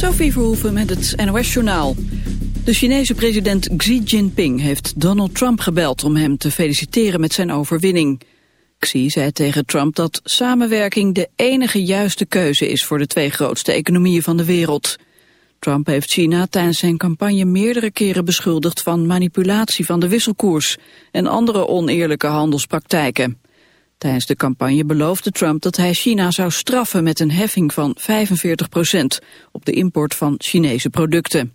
Sophie Verhoeven met het NOS-journaal. De Chinese president Xi Jinping heeft Donald Trump gebeld om hem te feliciteren met zijn overwinning. Xi zei tegen Trump dat samenwerking de enige juiste keuze is voor de twee grootste economieën van de wereld. Trump heeft China tijdens zijn campagne meerdere keren beschuldigd van manipulatie van de wisselkoers en andere oneerlijke handelspraktijken. Tijdens de campagne beloofde Trump dat hij China zou straffen met een heffing van 45% op de import van Chinese producten.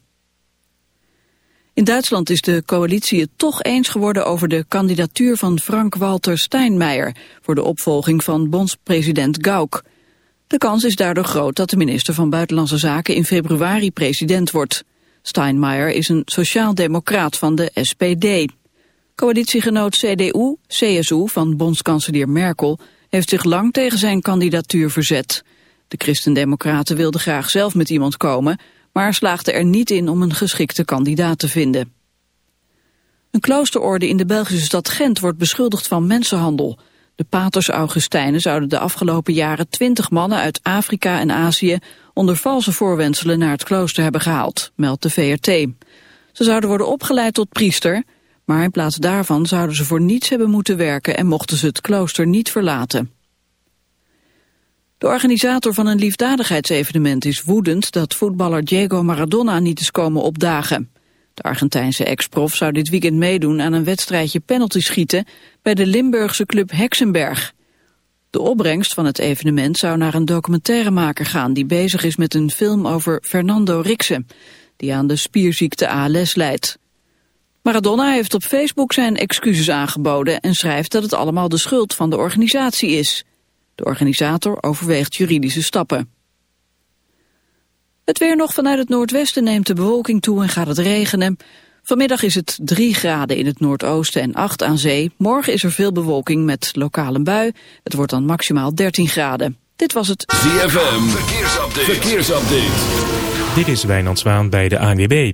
In Duitsland is de coalitie het toch eens geworden over de kandidatuur van Frank-Walter Steinmeier voor de opvolging van bondspresident Gauck. De kans is daardoor groot dat de minister van Buitenlandse Zaken in februari president wordt. Steinmeier is een sociaal-democraat van de SPD. Coalitiegenoot CDU, CSU van bondskanselier Merkel heeft zich lang tegen zijn kandidatuur verzet. De christendemocraten wilden graag zelf met iemand komen, maar slaagden er niet in om een geschikte kandidaat te vinden. Een kloosterorde in de Belgische stad Gent wordt beschuldigd van mensenhandel. De paters Augustijnen zouden de afgelopen jaren twintig mannen uit Afrika en Azië onder valse voorwenselen naar het klooster hebben gehaald, meldt de VRT. Ze zouden worden opgeleid tot priester, maar in plaats daarvan zouden ze voor niets hebben moeten werken en mochten ze het klooster niet verlaten. De organisator van een liefdadigheidsevenement is woedend dat voetballer Diego Maradona niet is komen opdagen. De Argentijnse ex-prof zou dit weekend meedoen aan een wedstrijdje penalty schieten bij de Limburgse club Heksenberg. De opbrengst van het evenement zou naar een documentairemaker gaan die bezig is met een film over Fernando Rixen, die aan de spierziekte ALS leidt. Maradona heeft op Facebook zijn excuses aangeboden en schrijft dat het allemaal de schuld van de organisatie is. De organisator overweegt juridische stappen. Het weer nog vanuit het noordwesten neemt de bewolking toe en gaat het regenen. Vanmiddag is het 3 graden in het noordoosten en 8 aan zee. Morgen is er veel bewolking met lokale bui. Het wordt dan maximaal 13 graden. Dit was het ZFM. Verkeersupdate. Verkeersupdate. Dit is Wijnand Zwaan bij de ANWB.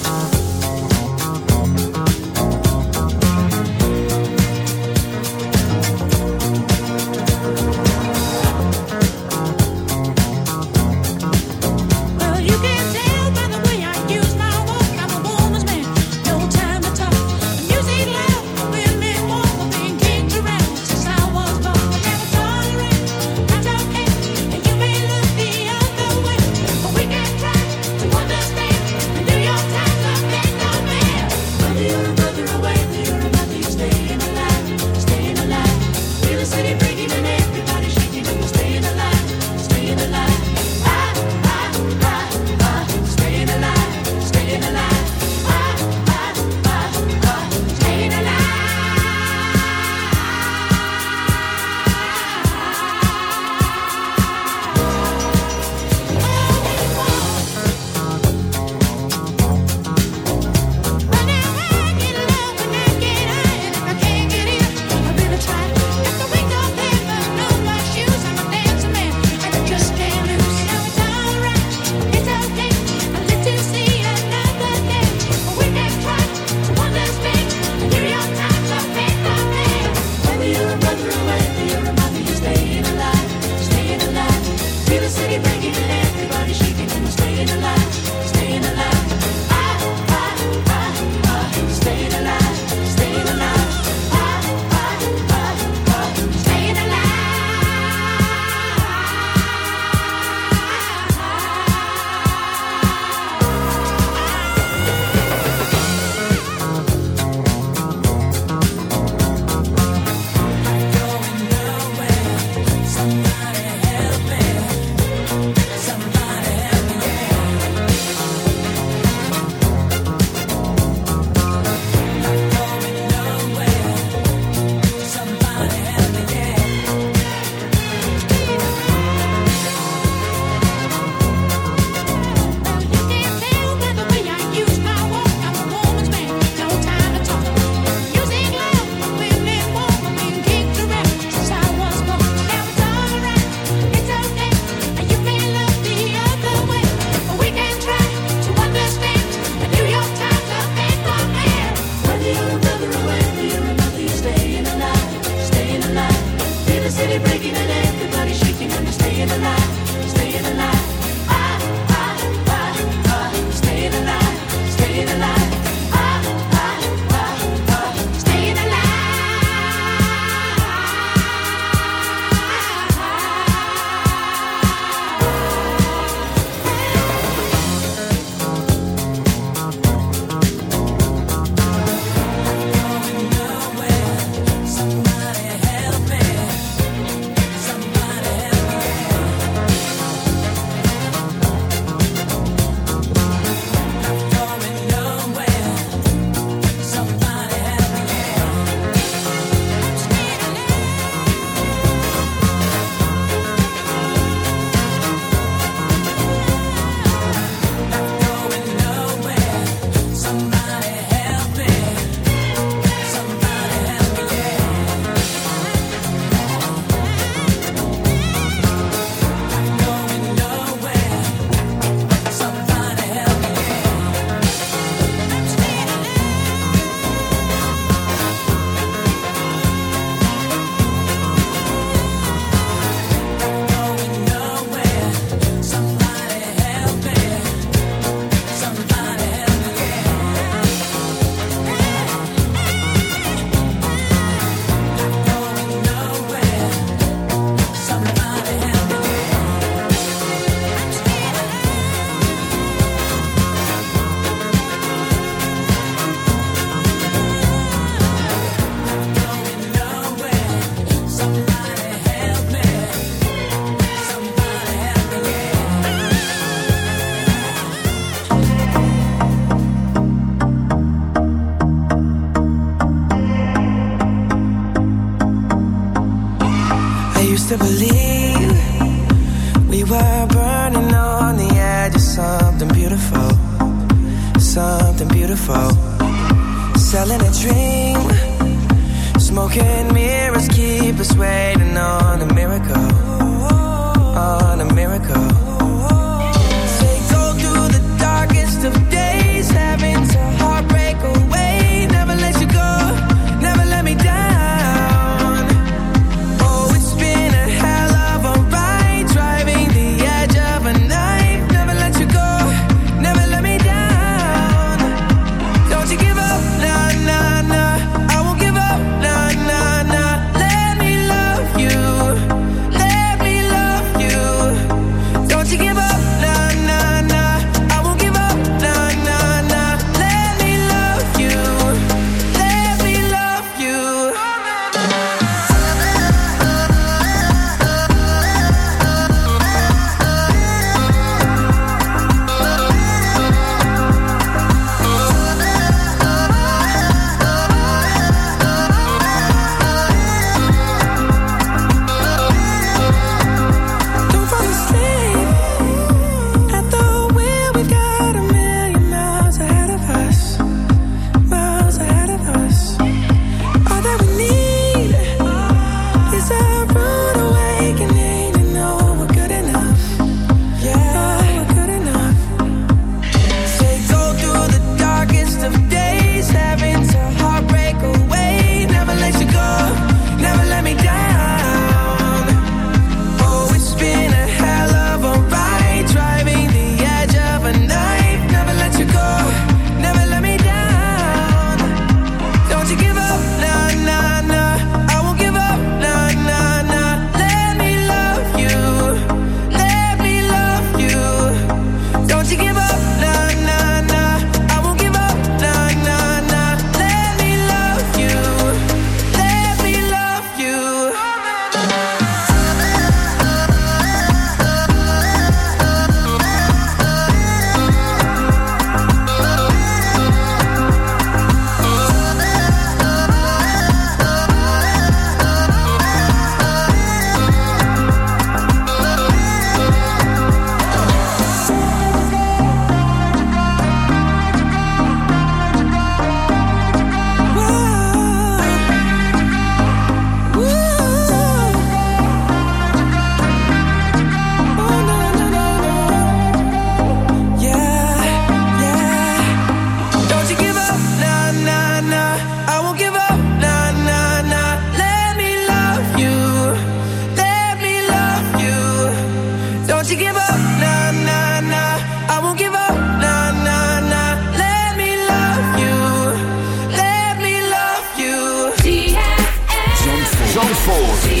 Zandvoort.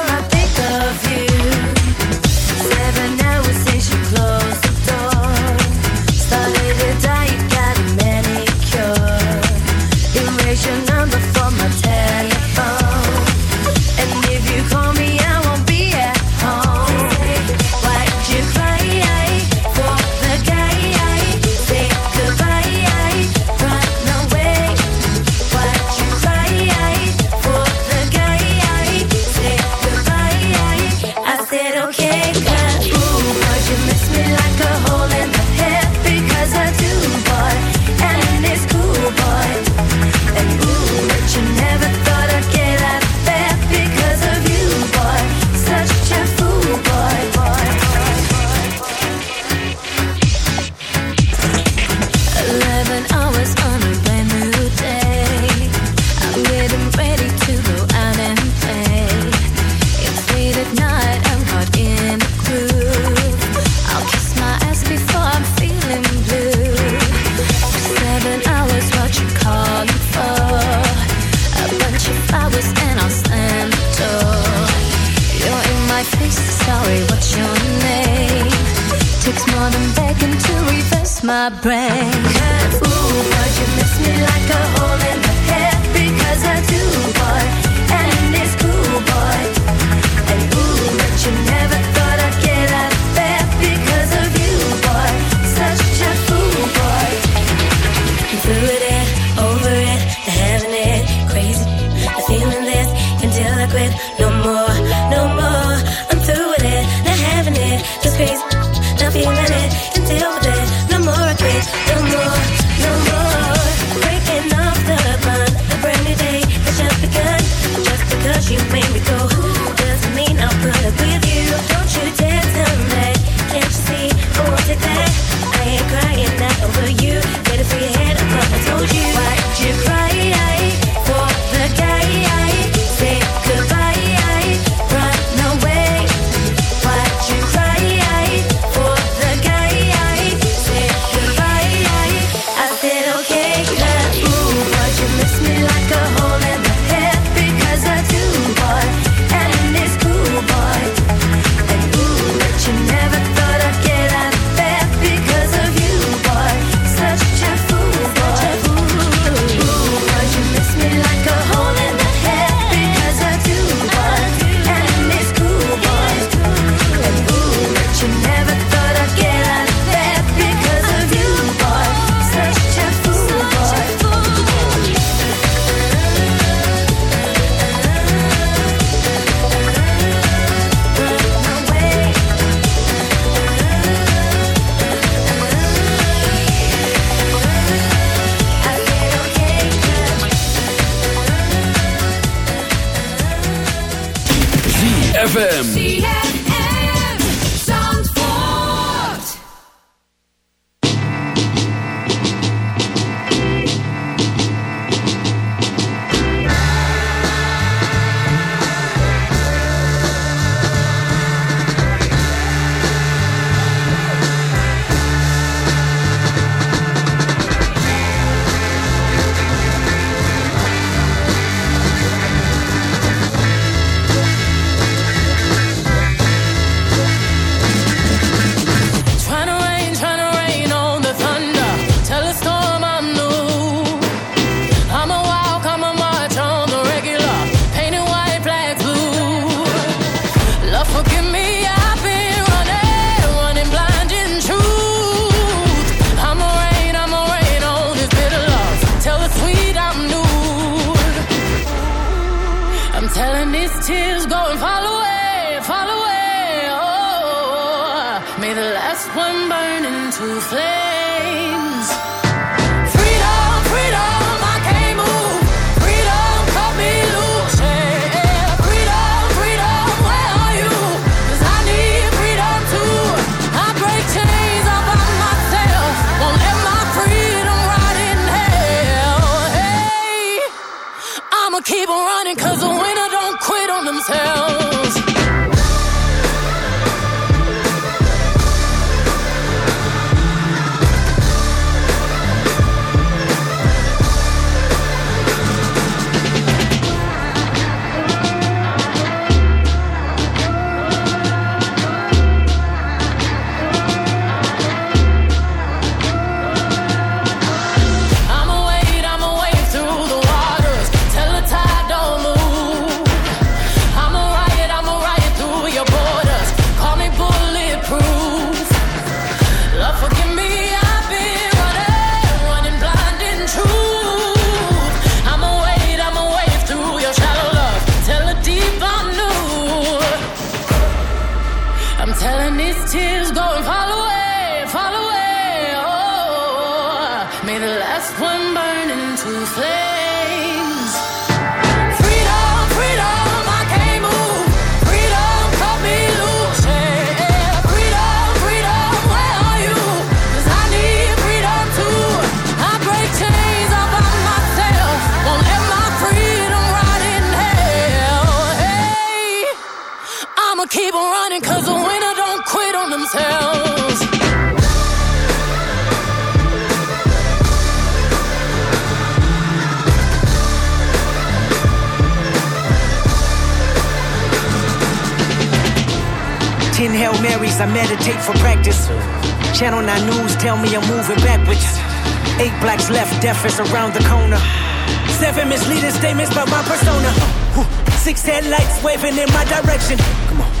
Eight blacks left, death is around the corner. Seven misleading statements about my persona. Six headlights waving in my direction. Come on.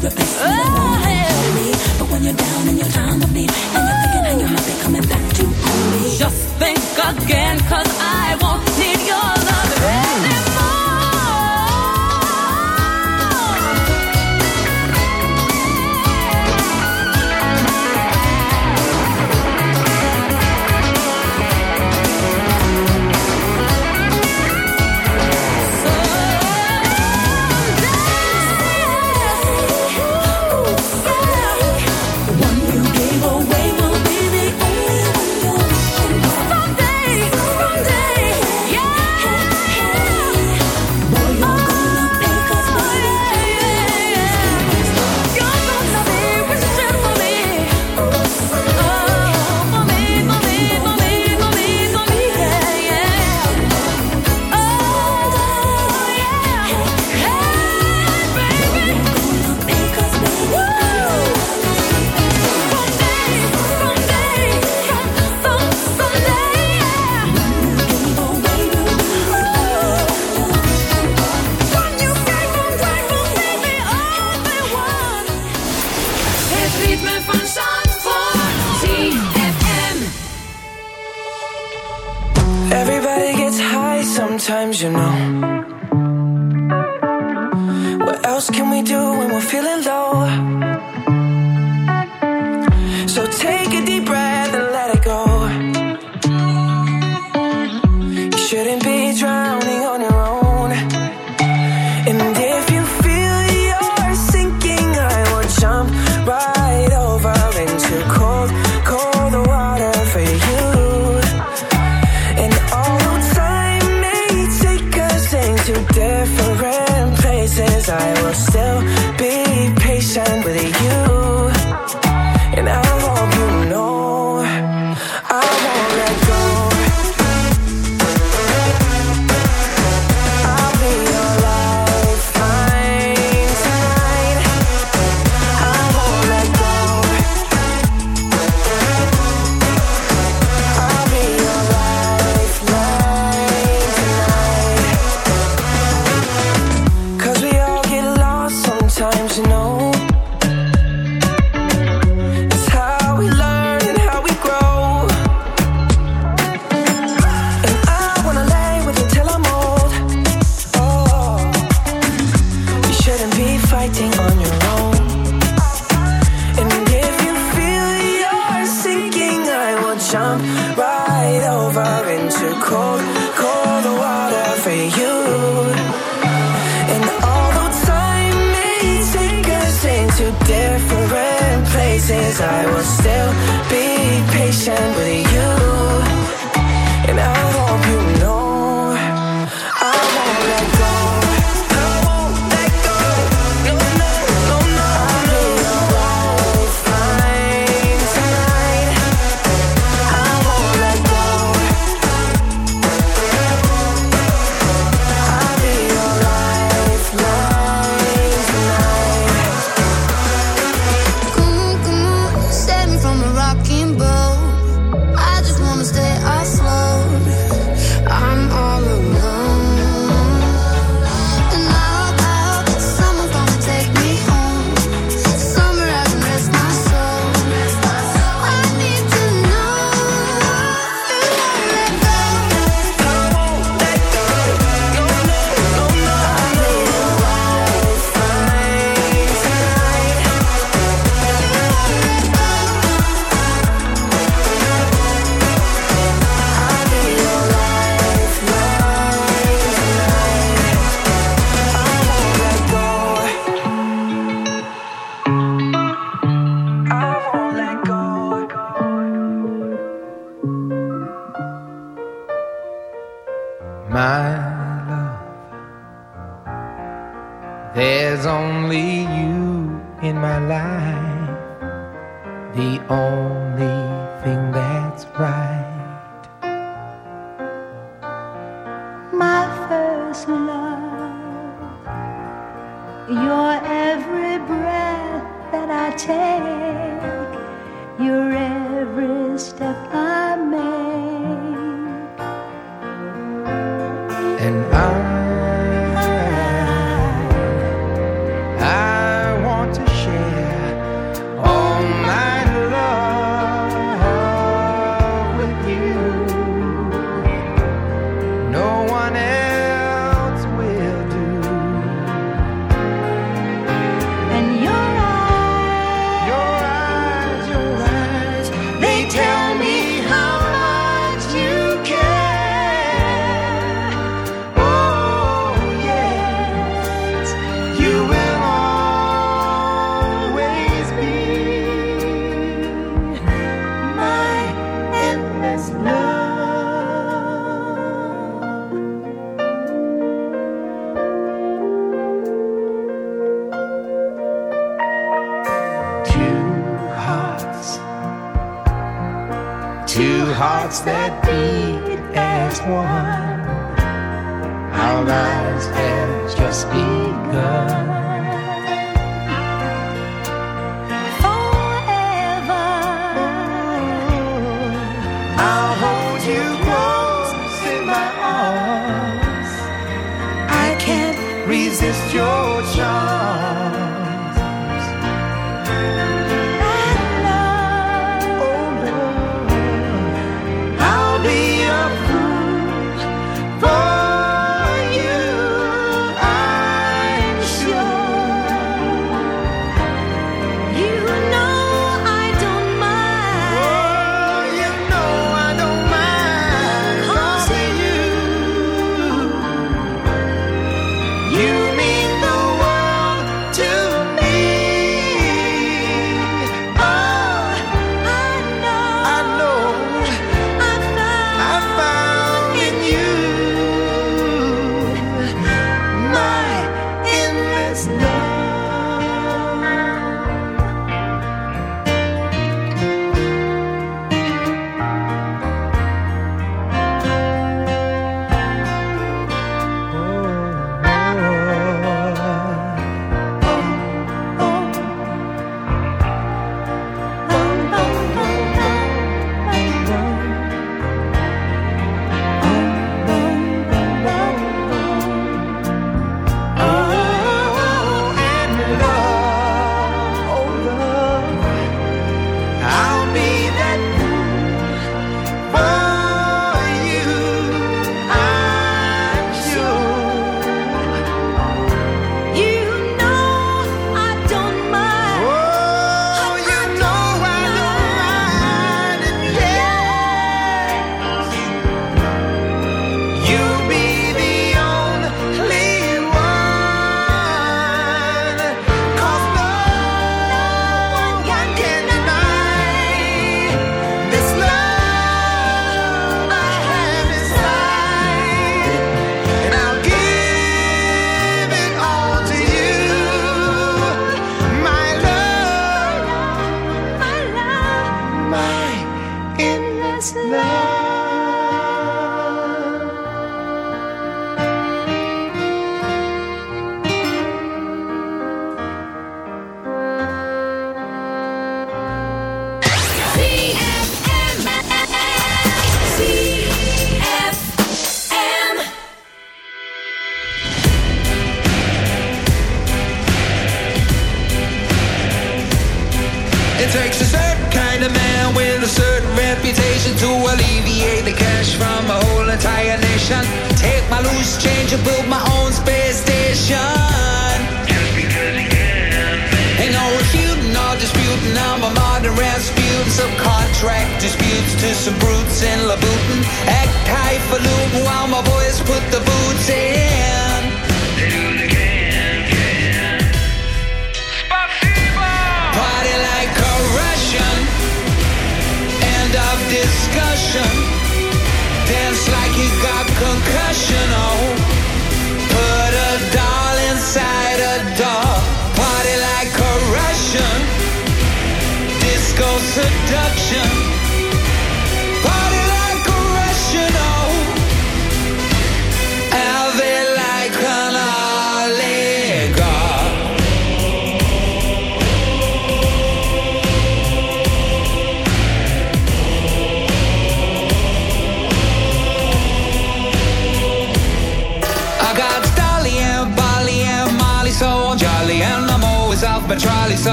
the.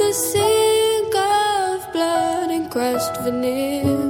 A sink of blood and crushed veneer.